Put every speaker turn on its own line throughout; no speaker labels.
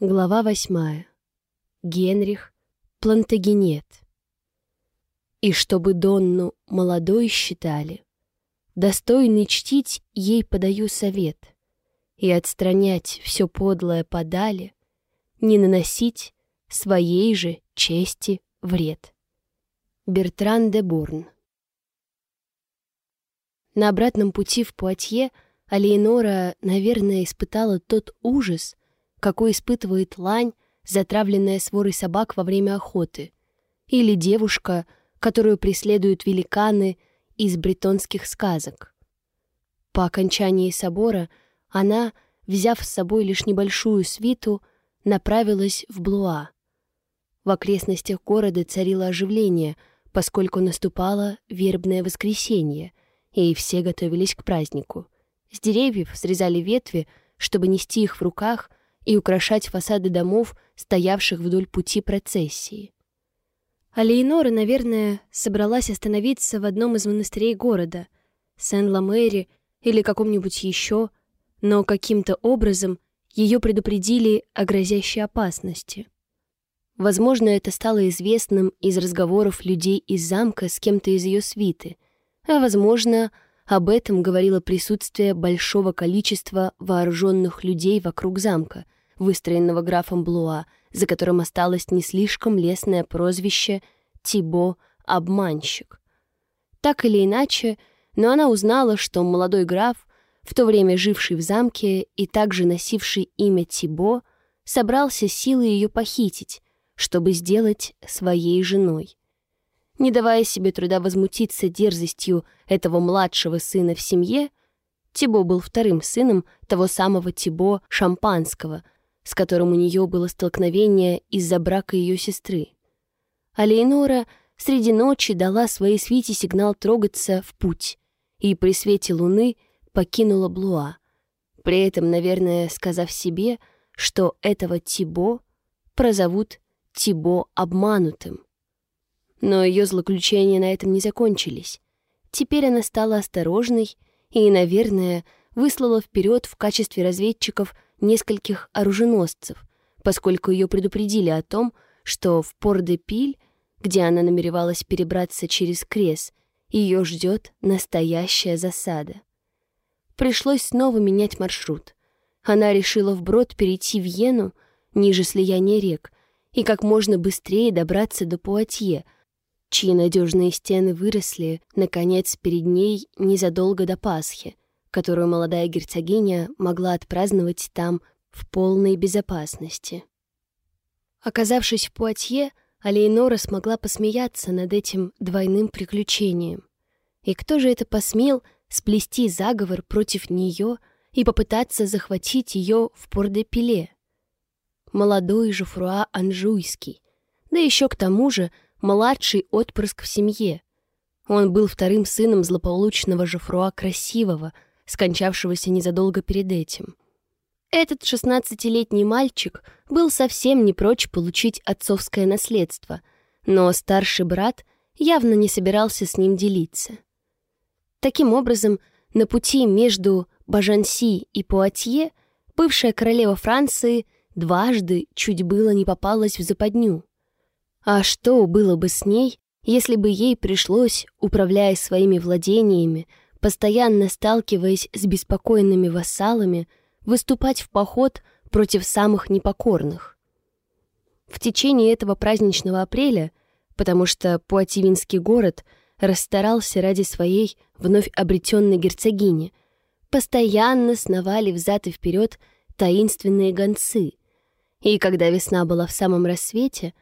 Глава восьмая. Генрих Плантагенет. И чтобы Донну молодой считали, Достойный чтить ей подаю совет И отстранять все подлое подали, Не наносить своей же чести вред. Бертран де Бурн. На обратном пути в Пуатье Алиенора, наверное, испытала тот ужас — какой испытывает лань, затравленная сворой собак во время охоты, или девушка, которую преследуют великаны из бретонских сказок. По окончании собора она, взяв с собой лишь небольшую свиту, направилась в Блуа. В окрестностях города царило оживление, поскольку наступало вербное воскресенье, и все готовились к празднику. С деревьев срезали ветви, чтобы нести их в руках — и украшать фасады домов, стоявших вдоль пути процессии. А Лейнора, наверное, собралась остановиться в одном из монастырей города, Сен-Ла-Мэри или каком-нибудь еще, но каким-то образом ее предупредили о грозящей опасности. Возможно, это стало известным из разговоров людей из замка с кем-то из ее свиты, а, возможно, об этом говорило присутствие большого количества вооруженных людей вокруг замка, выстроенного графом Блуа, за которым осталось не слишком лестное прозвище Тибо «Обманщик». Так или иначе, но она узнала, что молодой граф, в то время живший в замке и также носивший имя Тибо, собрался силой ее похитить, чтобы сделать своей женой. Не давая себе труда возмутиться дерзостью этого младшего сына в семье, Тибо был вторым сыном того самого Тибо Шампанского — с которым у нее было столкновение из-за брака ее сестры. А Лейнора среди ночи дала своей свите сигнал трогаться в путь и при свете луны покинула Блуа, при этом, наверное, сказав себе, что этого Тибо прозовут Тибо обманутым. Но ее злоключения на этом не закончились. Теперь она стала осторожной и, наверное, выслала вперед в качестве разведчиков нескольких оруженосцев, поскольку ее предупредили о том, что в Пор-де-Пиль, где она намеревалась перебраться через Крес, ее ждет настоящая засада. Пришлось снова менять маршрут. Она решила вброд перейти в Йену, ниже слияния рек, и как можно быстрее добраться до Пуатье, чьи надежные стены выросли, наконец, перед ней незадолго до Пасхи — которую молодая герцогиня могла отпраздновать там в полной безопасности. Оказавшись в Пуатье, Алейнора смогла посмеяться над этим двойным приключением. И кто же это посмел сплести заговор против нее и попытаться захватить ее в Пор-де-Пиле? Молодой Жуфруа Анжуйский, да еще к тому же младший отпрыск в семье. Он был вторым сыном злополучного Жуфруа Красивого — скончавшегося незадолго перед этим. Этот шестнадцатилетний мальчик был совсем не прочь получить отцовское наследство, но старший брат явно не собирался с ним делиться. Таким образом, на пути между Бажанси и Пуатье бывшая королева Франции дважды чуть было не попалась в западню. А что было бы с ней, если бы ей пришлось, управляя своими владениями, постоянно сталкиваясь с беспокойными вассалами, выступать в поход против самых непокорных. В течение этого праздничного апреля, потому что Пуативинский город расстарался ради своей вновь обретенной герцогини, постоянно сновали взад и вперед таинственные гонцы. И когда весна была в самом рассвете,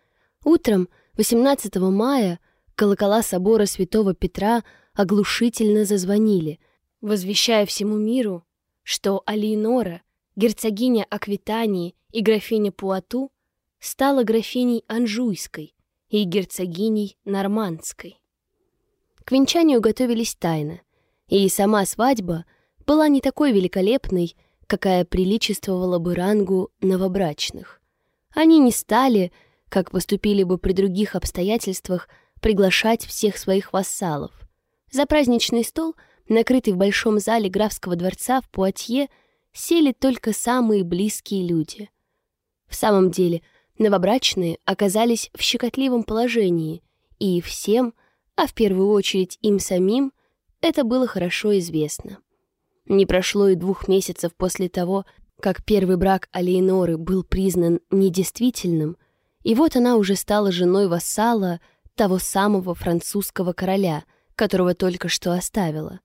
утром 18 мая колокола собора святого Петра — оглушительно зазвонили, возвещая всему миру, что Алиенора, герцогиня Аквитании и графиня Пуату, стала графиней Анжуйской и герцогиней Нормандской. К венчанию готовились тайно, и сама свадьба была не такой великолепной, какая приличествовала бы рангу новобрачных. Они не стали, как поступили бы при других обстоятельствах, приглашать всех своих вассалов. За праздничный стол, накрытый в большом зале графского дворца в Пуатье, сели только самые близкие люди. В самом деле, новобрачные оказались в щекотливом положении, и всем, а в первую очередь им самим, это было хорошо известно. Не прошло и двух месяцев после того, как первый брак Алиеноры был признан недействительным, и вот она уже стала женой вассала того самого французского короля, которого только что оставила.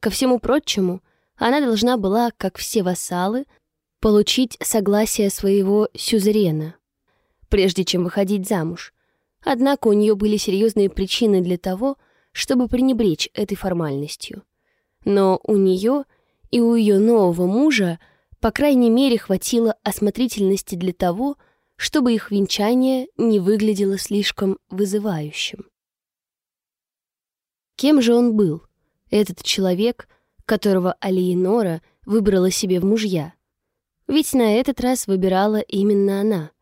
Ко всему прочему, она должна была, как все вассалы, получить согласие своего сюзерена, прежде чем выходить замуж. Однако у нее были серьезные причины для того, чтобы пренебречь этой формальностью. Но у нее и у ее нового мужа, по крайней мере, хватило осмотрительности для того, чтобы их венчание не выглядело слишком вызывающим. Кем же он был, этот человек, которого Алиенора выбрала себе в мужья? Ведь на этот раз выбирала именно она.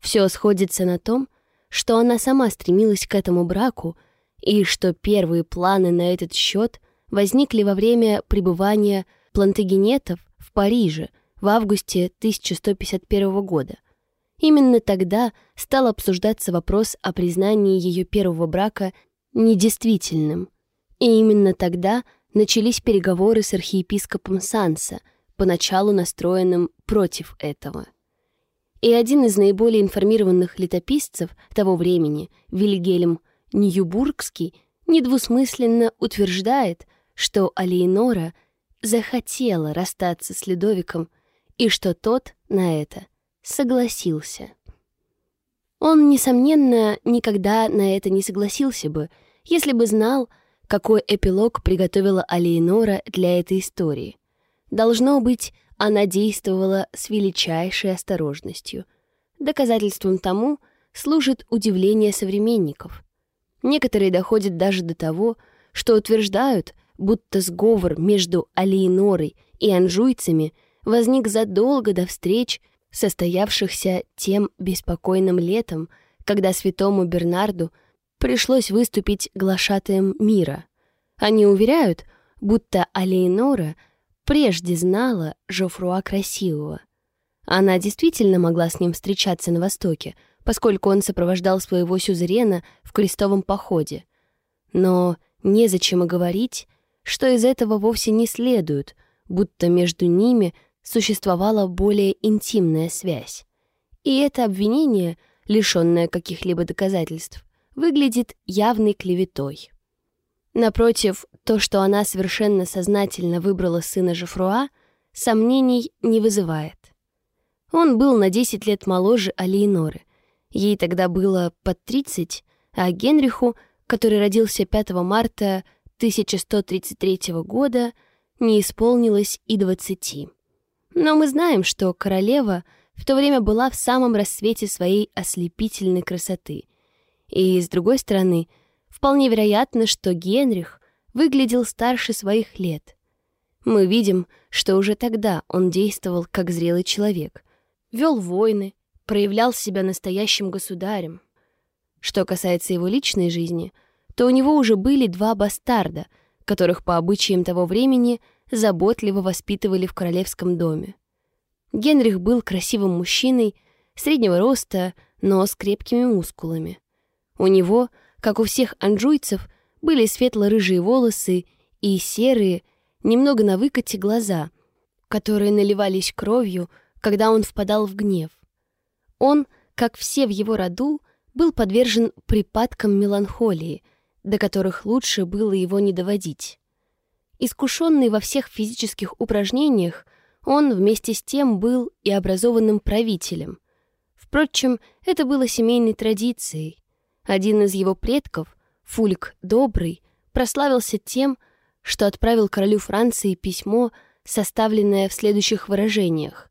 Все сходится на том, что она сама стремилась к этому браку, и что первые планы на этот счет возникли во время пребывания плантагенетов в Париже в августе 1151 года. Именно тогда стал обсуждаться вопрос о признании ее первого брака недействительным. И именно тогда начались переговоры с архиепископом Санса, поначалу настроенным против этого. И один из наиболее информированных летописцев того времени, Вильгельм Ньюбургский, недвусмысленно утверждает, что Алиенора захотела расстаться с Ледовиком и что тот на это согласился. Он, несомненно, никогда на это не согласился бы, если бы знал, какой эпилог приготовила Алиенора для этой истории. Должно быть, она действовала с величайшей осторожностью. Доказательством тому служит удивление современников. Некоторые доходят даже до того, что утверждают, будто сговор между Алиенорой и анжуйцами возник задолго до встреч, состоявшихся тем беспокойным летом, когда святому Бернарду пришлось выступить глашатаем мира. Они уверяют, будто Алиенора — прежде знала Жофруа Красивого. Она действительно могла с ним встречаться на Востоке, поскольку он сопровождал своего сюзерена в крестовом походе. Но незачем и говорить, что из этого вовсе не следует, будто между ними существовала более интимная связь. И это обвинение, лишенное каких-либо доказательств, выглядит явной клеветой. Напротив, то, что она совершенно сознательно выбрала сына Жефруа, сомнений не вызывает. Он был на 10 лет моложе Алиеноры. Ей тогда было под 30, а Генриху, который родился 5 марта 1133 года, не исполнилось и 20. Но мы знаем, что королева в то время была в самом рассвете своей ослепительной красоты. И, с другой стороны, вполне вероятно, что Генрих выглядел старше своих лет. Мы видим, что уже тогда он действовал как зрелый человек, вел войны, проявлял себя настоящим государем. Что касается его личной жизни, то у него уже были два бастарда, которых по обычаям того времени заботливо воспитывали в королевском доме. Генрих был красивым мужчиной, среднего роста, но с крепкими мускулами. У него, как у всех анжуйцев, были светло-рыжие волосы и серые, немного на выкате глаза, которые наливались кровью, когда он впадал в гнев. Он, как все в его роду, был подвержен припадкам меланхолии, до которых лучше было его не доводить. Искушенный во всех физических упражнениях, он вместе с тем был и образованным правителем. Впрочем, это было семейной традицией. Один из его предков, Фульк Добрый прославился тем, что отправил королю Франции письмо, составленное в следующих выражениях.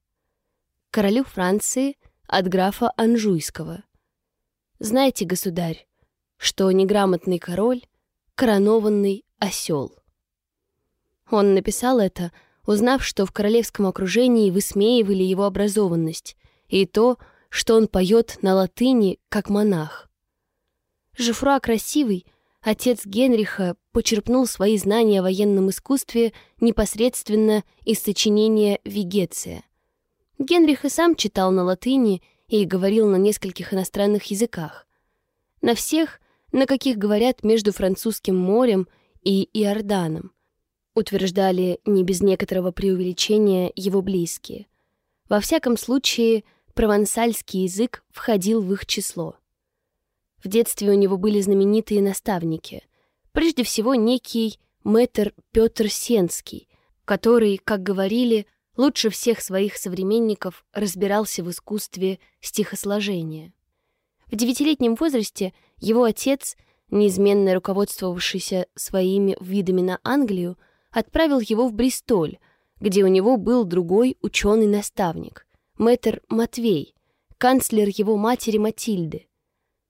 Королю Франции от графа Анжуйского. «Знаете, государь, что неграмотный король — коронованный осел». Он написал это, узнав, что в королевском окружении высмеивали его образованность и то, что он поет на латыни, как монах. Жифруа Красивый, отец Генриха, почерпнул свои знания о военном искусстве непосредственно из сочинения «Вегеция». Генрих и сам читал на латыни и говорил на нескольких иностранных языках. На всех, на каких говорят между Французским морем и Иорданом, утверждали не без некоторого преувеличения его близкие. Во всяком случае, провансальский язык входил в их число. В детстве у него были знаменитые наставники. Прежде всего, некий мэтр Петр Сенский, который, как говорили, лучше всех своих современников разбирался в искусстве стихосложения. В девятилетнем возрасте его отец, неизменно руководствовавшийся своими видами на Англию, отправил его в Бристоль, где у него был другой ученый-наставник, мэтр Матвей, канцлер его матери Матильды.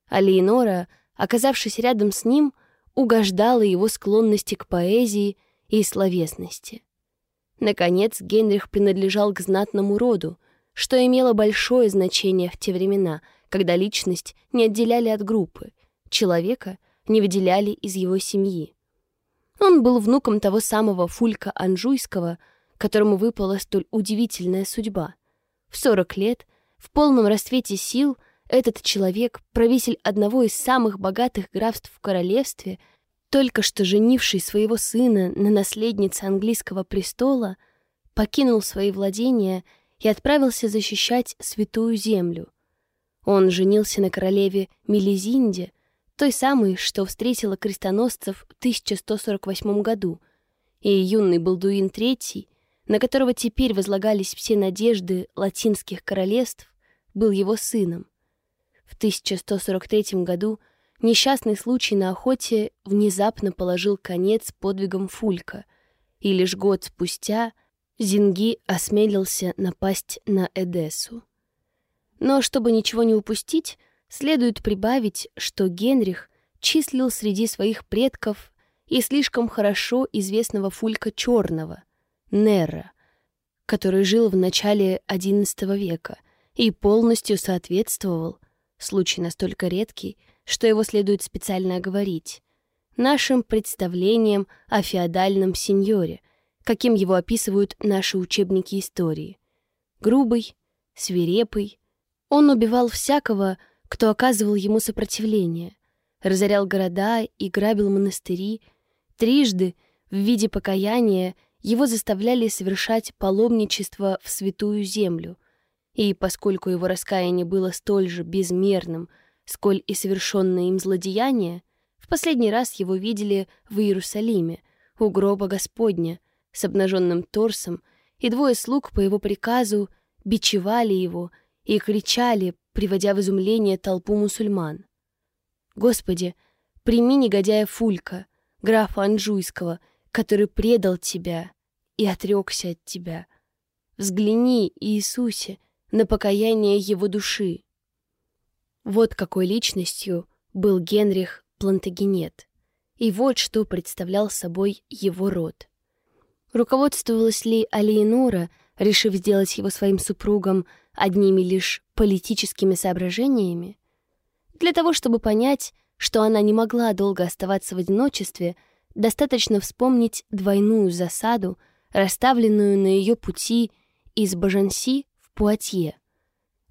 А Леонора, оказавшись рядом с ним, угождала его склонности к поэзии и словесности. Наконец, Генрих принадлежал к знатному роду, что имело большое значение в те времена, когда личность не отделяли от группы, человека не выделяли из его семьи. Он был внуком того самого Фулька Анжуйского, которому выпала столь удивительная судьба. В 40 лет, в полном расцвете сил, этот человек, правитель одного из самых богатых графств в королевстве, только что женивший своего сына на наследнице английского престола, покинул свои владения и отправился защищать святую землю. Он женился на королеве Мелизинде, той самой, что встретила крестоносцев в 1148 году, и юный Балдуин III, на которого теперь возлагались все надежды латинских королевств, был его сыном. В 1143 году несчастный случай на охоте внезапно положил конец подвигам Фулька, и лишь год спустя Зинги осмелился напасть на Эдессу. Но чтобы ничего не упустить, следует прибавить, что Генрих числил среди своих предков и слишком хорошо известного Фулька Черного, Нерра, который жил в начале XI века и полностью соответствовал, случай настолько редкий, что его следует специально оговорить, нашим представлениям о феодальном сеньоре, каким его описывают наши учебники истории. Грубый, свирепый, он убивал всякого, кто оказывал ему сопротивление, разорял города и грабил монастыри. Трижды в виде покаяния его заставляли совершать паломничество в святую землю, и поскольку его раскаяние было столь же безмерным, сколь и совершенное им злодеяние, в последний раз его видели в Иерусалиме, у гроба Господня, с обнаженным торсом, и двое слуг по его приказу бичевали его и кричали, приводя в изумление толпу мусульман. «Господи, прими негодяя Фулька, графа Анжуйского, который предал тебя и отрекся от тебя. Взгляни, Иисусе, на покаяние его души». Вот какой личностью был Генрих Плантагенет. И вот что представлял собой его род. Руководствовалась ли Алиенора, решив сделать его своим супругом, одними лишь политическими соображениями? Для того, чтобы понять, что она не могла долго оставаться в одиночестве, достаточно вспомнить двойную засаду, расставленную на ее пути из Бажанси в Пуатье.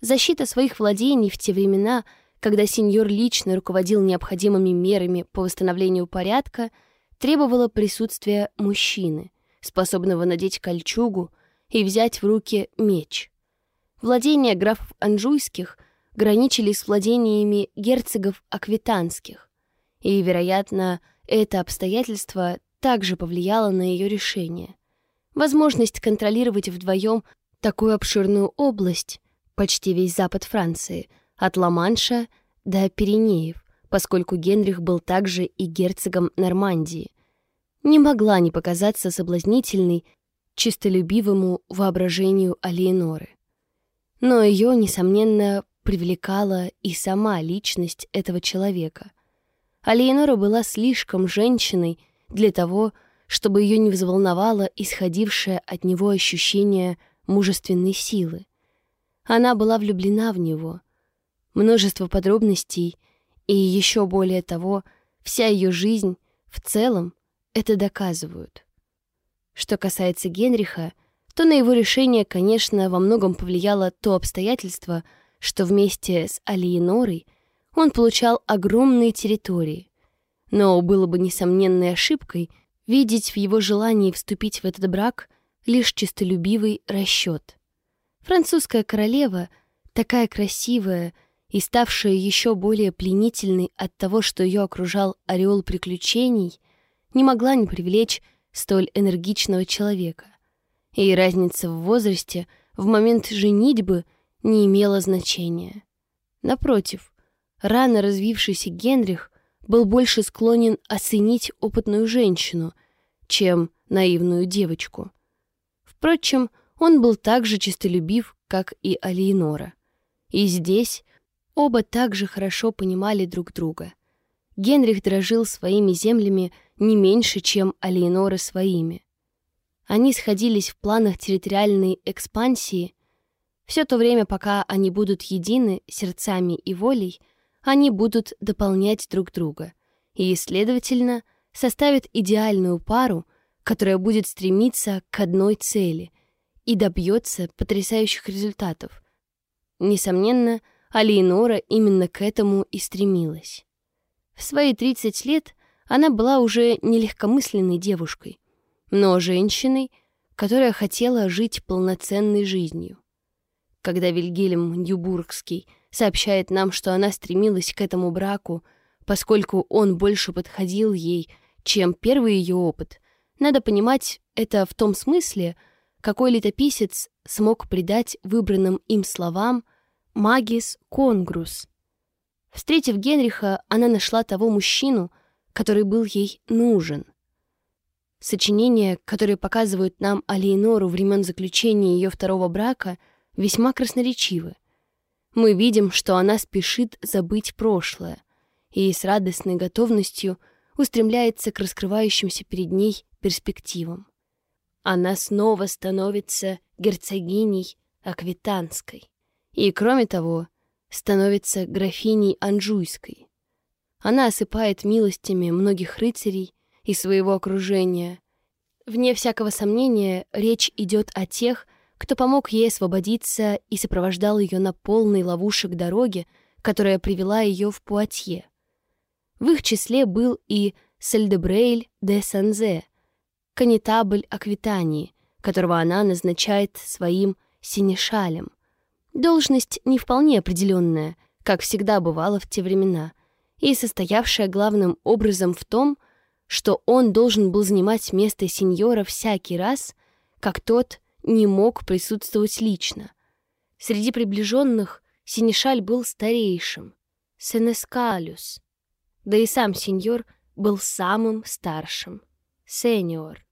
Защита своих владений в те времена, когда сеньор лично руководил необходимыми мерами по восстановлению порядка, требовала присутствия мужчины, способного надеть кольчугу и взять в руки меч. Владения графов Анжуйских граничили с владениями герцогов Аквитанских, и, вероятно, это обстоятельство также повлияло на ее решение. Возможность контролировать вдвоем такую обширную область почти весь запад Франции, от Ла-Манша до Пиренеев, поскольку Генрих был также и герцогом Нормандии, не могла не показаться соблазнительной чистолюбивому воображению Алиеноры. Но ее, несомненно, привлекала и сама личность этого человека. Алиенора была слишком женщиной для того, чтобы ее не взволновало исходившее от него ощущение мужественной силы. Она была влюблена в него. Множество подробностей и еще более того, вся ее жизнь в целом это доказывают. Что касается Генриха, то на его решение, конечно, во многом повлияло то обстоятельство, что вместе с Алиенорой он получал огромные территории. Но было бы несомненной ошибкой видеть в его желании вступить в этот брак лишь честолюбивый расчет. Французская королева, такая красивая и ставшая еще более пленительной от того, что ее окружал ореол приключений, не могла не привлечь столь энергичного человека. И разница в возрасте в момент женитьбы не имела значения. Напротив, рано развившийся Генрих был больше склонен оценить опытную женщину, чем наивную девочку. Впрочем, он был так же честолюбив, как и Алиенора. И здесь оба также хорошо понимали друг друга. Генрих дорожил своими землями не меньше, чем Алиенора своими. Они сходились в планах территориальной экспансии. Все то время, пока они будут едины сердцами и волей, они будут дополнять друг друга и, следовательно, составят идеальную пару, которая будет стремиться к одной цели и добьется потрясающих результатов. Несомненно, Алиенора именно к этому и стремилась. В свои 30 лет она была уже не легкомысленной девушкой, но женщиной, которая хотела жить полноценной жизнью. Когда Вильгельм Ньюбургский сообщает нам, что она стремилась к этому браку, поскольку он больше подходил ей, чем первый ее опыт, надо понимать это в том смысле, какой летописец смог придать выбранным им словам «магис конгрус». Встретив Генриха, она нашла того мужчину, который был ей нужен. Сочинения, которые показывают нам Алиенору времен заключения ее второго брака, весьма красноречивы. Мы видим, что она спешит забыть прошлое и с радостной готовностью устремляется к раскрывающимся перед ней перспективам. Она снова становится герцогиней Аквитанской и, кроме того, становится графиней Анжуйской. Она осыпает милостями многих рыцарей и своего окружения. Вне всякого сомнения, речь идет о тех, кто помог ей освободиться и сопровождал ее на полной ловушек дороге, которая привела ее в Пуатье. В их числе был и Сальдебрейль де Санзе, конетабль Аквитании, которого она назначает своим синешалем. Должность не вполне определенная, как всегда бывало в те времена, и состоявшая главным образом в том, что он должен был занимать место сеньора всякий раз, как тот не мог присутствовать лично. Среди приближенных Синишаль был старейшим, Сенескалюс, да и сам сеньор был самым старшим, сеньор.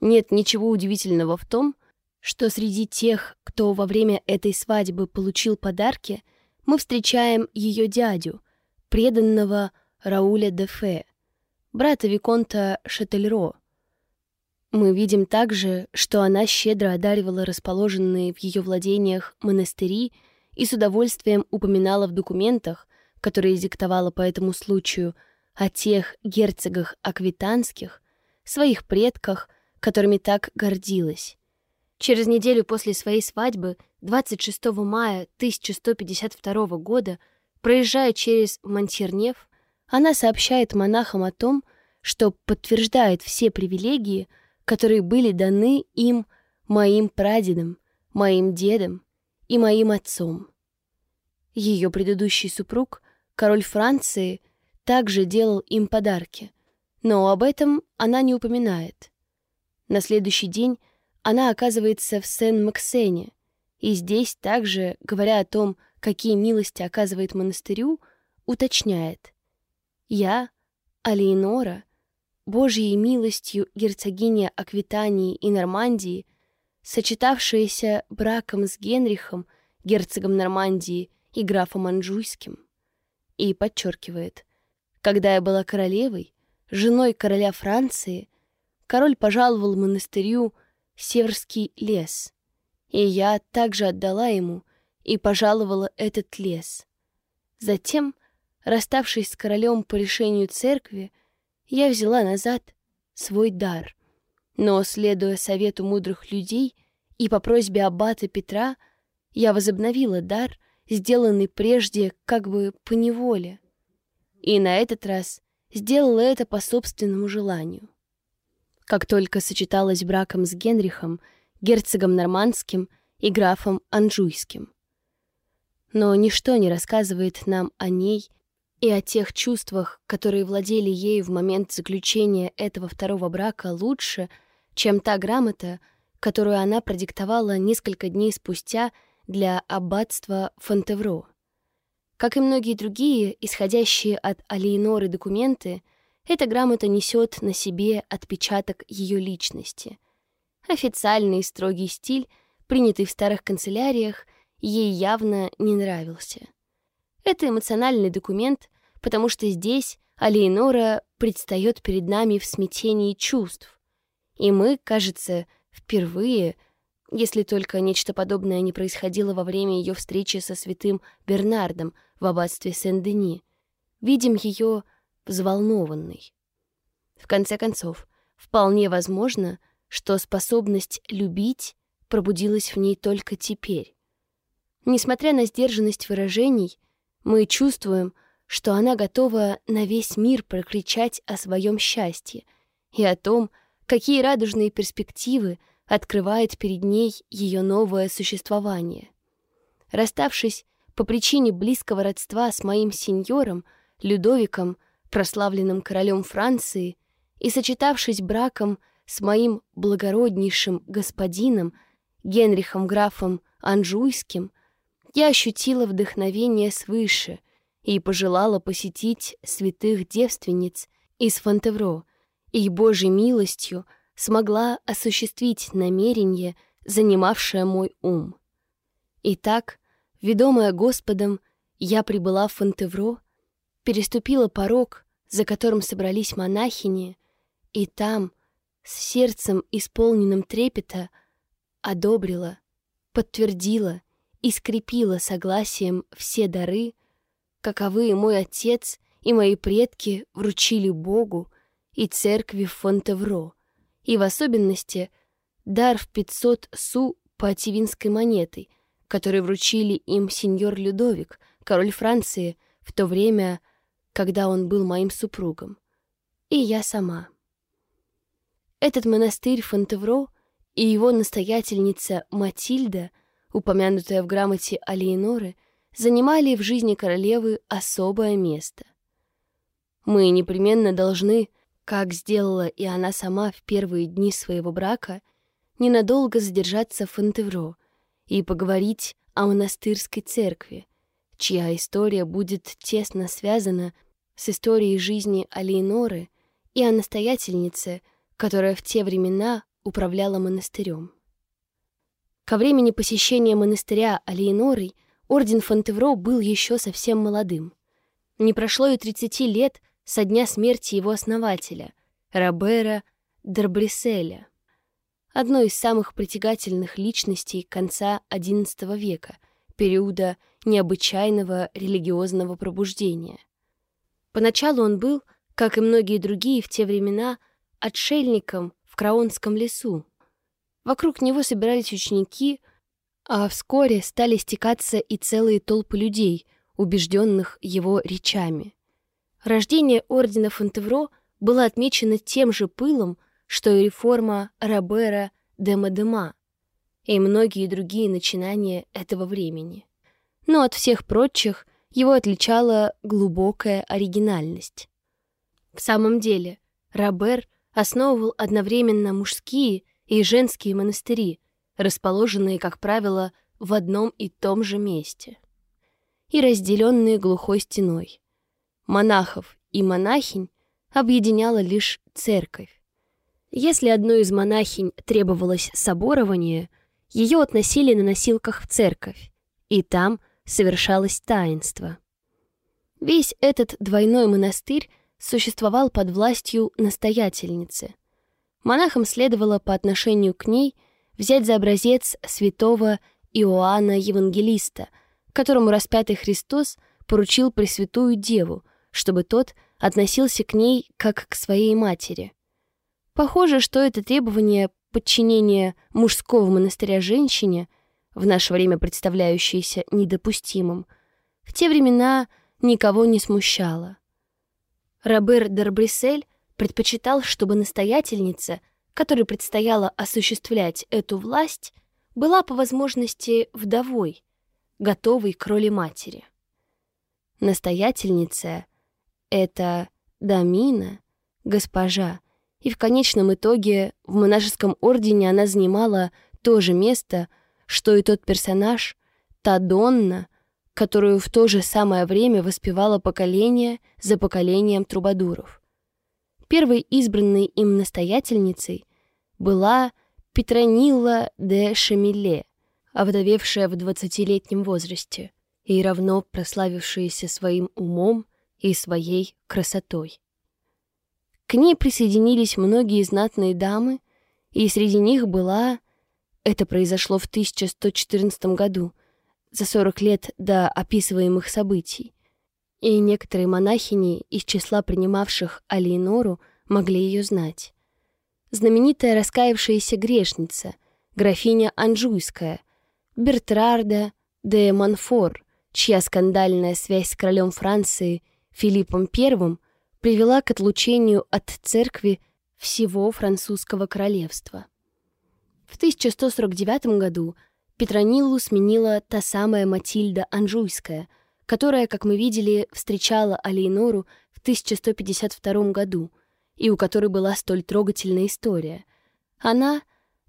Нет ничего удивительного в том, что среди тех, кто во время этой свадьбы получил подарки, мы встречаем ее дядю, преданного Рауля де Фе, брата Виконта Шетельро. Мы видим также, что она щедро одаривала расположенные в ее владениях монастыри и с удовольствием упоминала в документах, которые диктовала по этому случаю, о тех герцогах аквитанских, своих предках, которыми так гордилась. Через неделю после своей свадьбы, 26 мая 1152 года, проезжая через Монтернев, она сообщает монахам о том, что подтверждает все привилегии, которые были даны им моим прадедом, моим дедом и моим отцом. Ее предыдущий супруг, король Франции, также делал им подарки, но об этом она не упоминает. На следующий день она оказывается в Сен-Максене, и здесь также, говоря о том, какие милости оказывает монастырю, уточняет. «Я, Алиенора, Божьей милостью герцогиня Аквитании и Нормандии, сочетавшаяся браком с Генрихом, герцогом Нормандии и графом Анжуйским». И подчеркивает, «Когда я была королевой, женой короля Франции, король пожаловал монастырю Северский лес, и я также отдала ему и пожаловала этот лес. Затем, расставшись с королем по решению церкви, я взяла назад свой дар, но, следуя совету мудрых людей и по просьбе аббата Петра я возобновила дар, сделанный прежде как бы по неволе. И на этот раз сделала это по собственному желанию. Как только сочеталась браком с Генрихом, герцогом Нормандским и графом Анжуйским. Но ничто не рассказывает нам о ней и о тех чувствах, которые владели ею в момент заключения этого второго брака лучше, чем та грамота, которую она продиктовала несколько дней спустя для аббатства Фонтевро. Как и многие другие, исходящие от Алиеноры документы, эта грамота несет на себе отпечаток ее личности. Официальный строгий стиль, принятый в старых канцеляриях, ей явно не нравился. Это эмоциональный документ, потому что здесь Алиенора предстает перед нами в смятении чувств. И мы, кажется, впервые если только нечто подобное не происходило во время ее встречи со святым Бернардом в аббатстве Сен-Дени. Видим ее взволнованной. В конце концов, вполне возможно, что способность любить пробудилась в ней только теперь. Несмотря на сдержанность выражений, мы чувствуем, что она готова на весь мир прокричать о своем счастье и о том, какие радужные перспективы — открывает перед ней ее новое существование. Расставшись по причине близкого родства с моим сеньором, Людовиком, прославленным королем Франции, и сочетавшись браком с моим благороднейшим господином, Генрихом графом Анжуйским, я ощутила вдохновение свыше и пожелала посетить святых девственниц из Фонтевро и Божьей милостью смогла осуществить намерение, занимавшее мой ум. Итак, ведомая Господом, я прибыла в Фонтевро, переступила порог, за которым собрались монахини, и там, с сердцем исполненным трепета, одобрила, подтвердила и скрепила согласием все дары, каковые мой отец и мои предки вручили Богу и церкви в Фонтевро и в особенности дар в 500 су пативинской монетой, который вручили им сеньор Людовик, король Франции, в то время, когда он был моим супругом, и я сама. Этот монастырь Фонтевро и его настоятельница Матильда, упомянутая в грамоте Алиеноры, занимали в жизни королевы особое место. Мы непременно должны как сделала и она сама в первые дни своего брака, ненадолго задержаться в Фонтевро и поговорить о монастырской церкви, чья история будет тесно связана с историей жизни Алиеноры и о настоятельнице, которая в те времена управляла монастырем. Ко времени посещения монастыря Алиенорой орден Фонтевро был еще совсем молодым. Не прошло и 30 лет со дня смерти его основателя, Робера Дербриселя, одной из самых притягательных личностей конца XI века, периода необычайного религиозного пробуждения. Поначалу он был, как и многие другие в те времена, отшельником в Краонском лесу. Вокруг него собирались ученики, а вскоре стали стекаться и целые толпы людей, убежденных его речами. Рождение ордена Фонтевро было отмечено тем же пылом, что и реформа Робера де Мадема и многие другие начинания этого времени. Но от всех прочих его отличала глубокая оригинальность. В самом деле, Робер основывал одновременно мужские и женские монастыри, расположенные, как правило, в одном и том же месте, и разделенные глухой стеной монахов и монахинь объединяла лишь церковь. Если одной из монахинь требовалось соборование, ее относили на носилках в церковь, и там совершалось таинство. Весь этот двойной монастырь существовал под властью настоятельницы. Монахам следовало по отношению к ней взять за образец святого Иоанна Евангелиста, которому распятый Христос поручил Пресвятую Деву — чтобы тот относился к ней как к своей матери. Похоже, что это требование подчинение мужского монастыря женщине, в наше время представляющееся недопустимым, в те времена никого не смущало. Робер Дербрисель предпочитал, чтобы настоятельница, которой предстояло осуществлять эту власть, была по возможности вдовой, готовой к роли матери. Настоятельница — это Дамина, госпожа, и в конечном итоге в монашеском ордене она занимала то же место, что и тот персонаж, та Донна, которую в то же самое время воспевало поколение за поколением трубадуров. Первой избранной им настоятельницей была Петронила де Шамиле, овдовевшая в двадцатилетнем возрасте и равно прославившаяся своим умом и своей красотой. К ней присоединились многие знатные дамы, и среди них была... Это произошло в 1114 году, за 40 лет до описываемых событий. И некоторые монахини из числа принимавших Алиенору могли ее знать. Знаменитая раскаявшаяся грешница, графиня Анжуйская, Бертрарда де Монфор, чья скандальная связь с королем Франции Филиппом I привела к отлучению от церкви всего французского королевства. В 1149 году Петрониллу сменила та самая Матильда Анжуйская, которая, как мы видели, встречала Алейнору в 1152 году и у которой была столь трогательная история. Она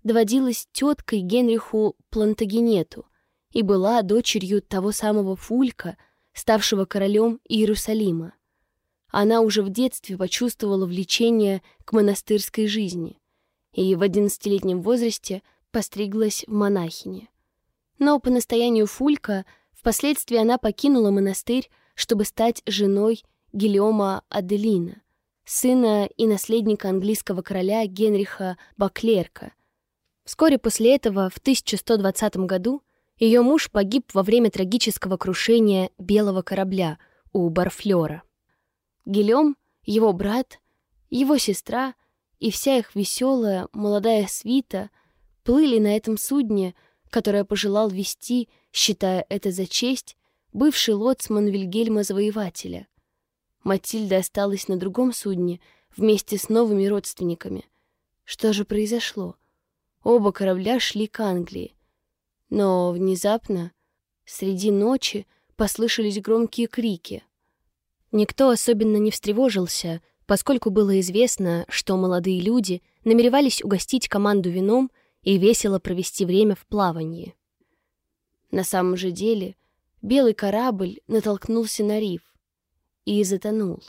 доводилась теткой Генриху Плантагенету и была дочерью того самого Фулька, ставшего королем Иерусалима она уже в детстве почувствовала влечение к монастырской жизни и в одиннадцатилетнем возрасте постриглась в монахине. Но по настоянию Фулька впоследствии она покинула монастырь, чтобы стать женой Гильома Аделина, сына и наследника английского короля Генриха Баклерка. Вскоре после этого, в 1120 году, ее муж погиб во время трагического крушения белого корабля у Барфлера. Гелем, его брат, его сестра и вся их веселая молодая свита плыли на этом судне, которое пожелал вести, считая это за честь, бывший лоцман Вильгельма Завоевателя. Матильда осталась на другом судне вместе с новыми родственниками. Что же произошло? Оба корабля шли к Англии. Но внезапно, среди ночи, послышались громкие крики. Никто особенно не встревожился, поскольку было известно, что молодые люди намеревались угостить команду вином и весело провести время в плавании. На самом же деле белый корабль натолкнулся на риф и затонул.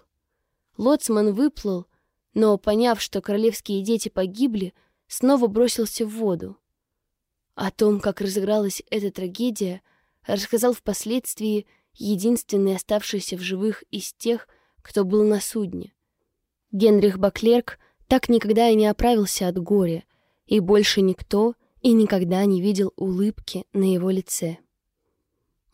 Лоцман выплыл, но, поняв, что королевские дети погибли, снова бросился в воду. О том, как разыгралась эта трагедия, рассказал впоследствии единственный оставшийся в живых из тех, кто был на судне. Генрих Баклерк так никогда и не оправился от горя, и больше никто и никогда не видел улыбки на его лице.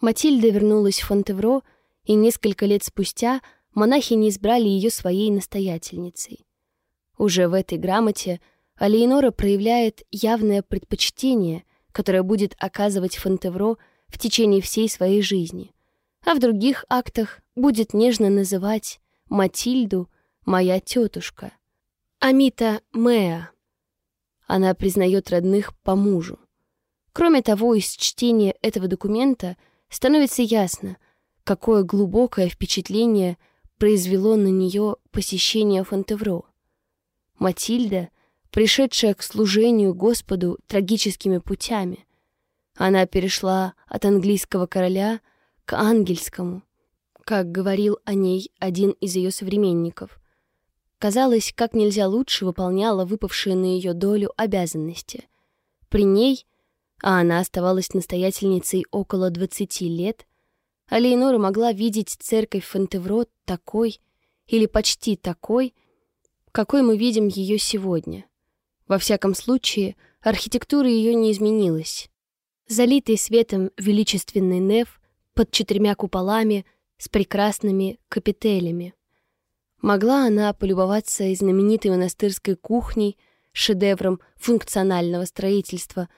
Матильда вернулась в Фонтевро, и несколько лет спустя монахи не избрали ее своей настоятельницей. Уже в этой грамоте Алиенора проявляет явное предпочтение, которое будет оказывать Фонтевро в течение всей своей жизни а в других актах будет нежно называть Матильду «моя тетушка». Амита Мэа. Она признает родных по мужу. Кроме того, из чтения этого документа становится ясно, какое глубокое впечатление произвело на нее посещение Фонтевро. Матильда, пришедшая к служению Господу трагическими путями, она перешла от английского короля — к ангельскому, как говорил о ней один из ее современников. Казалось, как нельзя лучше выполняла выпавшие на ее долю обязанности. При ней, а она оставалась настоятельницей около 20 лет, Алейнора могла видеть церковь Фонтевро такой или почти такой, какой мы видим ее сегодня. Во всяком случае, архитектура ее не изменилась. Залитый светом величественный неф под четырьмя куполами с прекрасными капителями. Могла она полюбоваться и знаменитой монастырской кухней, шедевром функционального строительства.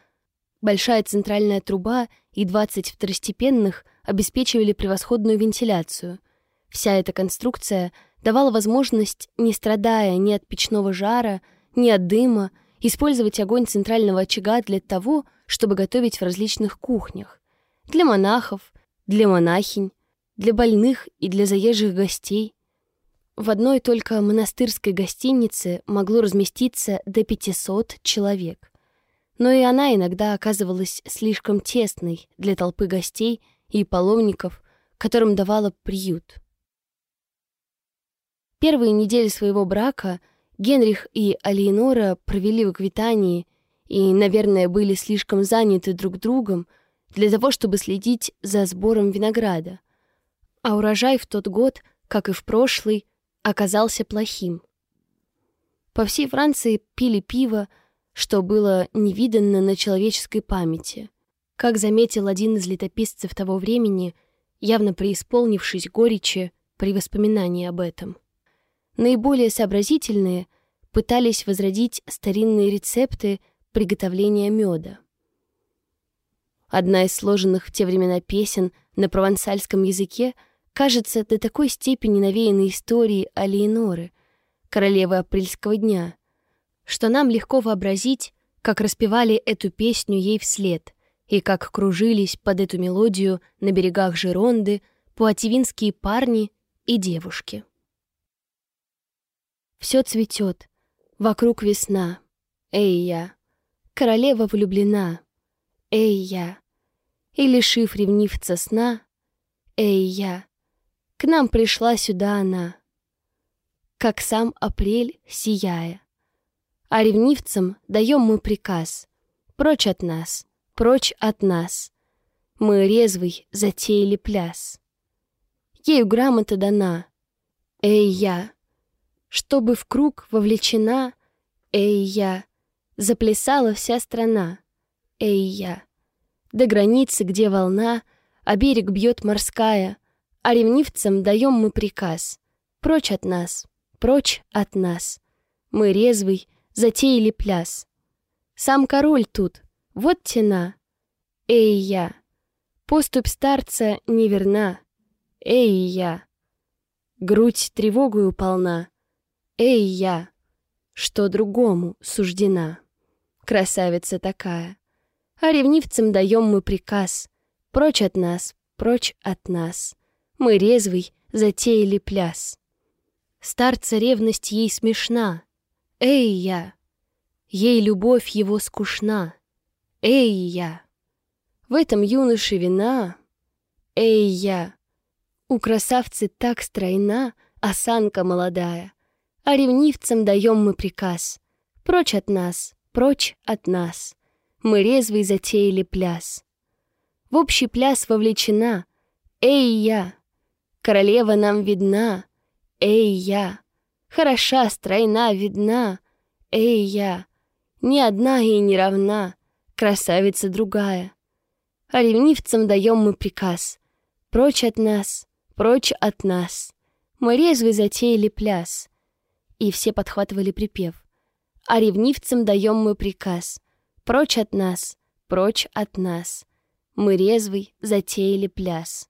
Большая центральная труба и 20 второстепенных обеспечивали превосходную вентиляцию. Вся эта конструкция давала возможность, не страдая ни от печного жара, ни от дыма, использовать огонь центрального очага для того, чтобы готовить в различных кухнях. Для монахов, для монахинь, для больных и для заезжих гостей. В одной только монастырской гостинице могло разместиться до 500 человек. Но и она иногда оказывалась слишком тесной для толпы гостей и паломников, которым давала приют. Первые недели своего брака Генрих и Алиенора провели в Аквитании и, наверное, были слишком заняты друг другом для того, чтобы следить за сбором винограда. А урожай в тот год, как и в прошлый, оказался плохим. По всей Франции пили пиво, что было невиданно на человеческой памяти. Как заметил один из летописцев того времени, явно преисполнившись горечи при воспоминании об этом. Наиболее сообразительные пытались возродить старинные рецепты приготовления меда. Одна из сложенных в те времена песен на провансальском языке — кажется до такой степени навеянной историей Алиеноры, королевы апрельского дня, что нам легко вообразить, как распевали эту песню ей вслед и как кружились под эту мелодию на берегах Жеронды пуативинские парни и девушки. Все цветет, вокруг весна. Эй, я, королева влюблена. Эй, я, и лишив ревнивца сна. Эй, я, к нам пришла сюда она, Как сам апрель, сияя. А ревнивцам даем мы приказ Прочь от нас, прочь от нас. Мы резвый затеяли пляс. Ею грамота дана. Эй, я, чтобы в круг вовлечена, Эй, я, заплясала вся страна. Эй, я, до границы, где волна, А берег бьет морская — а ревнивцам даем мы приказ. Прочь от нас, прочь от нас. Мы резвый, затеяли пляс. Сам король тут, вот тена. Эй, я, поступь старца неверна. Эй, я, грудь тревогою полна. Эй, я, что другому суждена. Красавица такая. А ревнивцам даем мы приказ. Прочь от нас, прочь от нас мы резвый затеяли пляс. Старца ревность ей смешна. Эй, я! Ей любовь его скучна. Эй, я! В этом юноше вина. Эй, я! У красавцы так стройна осанка молодая, а ревнивцам даем мы приказ. Прочь от нас, прочь от нас. Мы резвый затеяли пляс. В общий пляс вовлечена. Эй, я! Королева нам видна, эй, я, Хороша, стройна, видна, эй, я, Ни одна и не равна, красавица другая. А ревнивцам даем мы приказ, Прочь от нас, прочь от нас. Мы резвый затеяли пляс. И все подхватывали припев. А ревнивцам даем мы приказ, Прочь от нас, прочь от нас. Мы резвый затеяли пляс.